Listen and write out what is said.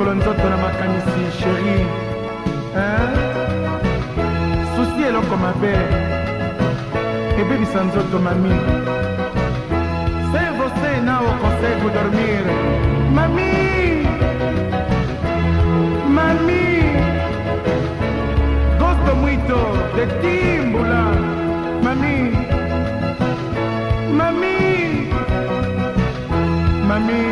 mikolo nzoto na makanisi sheri susi eloko mabe ebebisa nzoto mami servose na oconseil kodormir mami mami gosto muito de timbula mami mami mami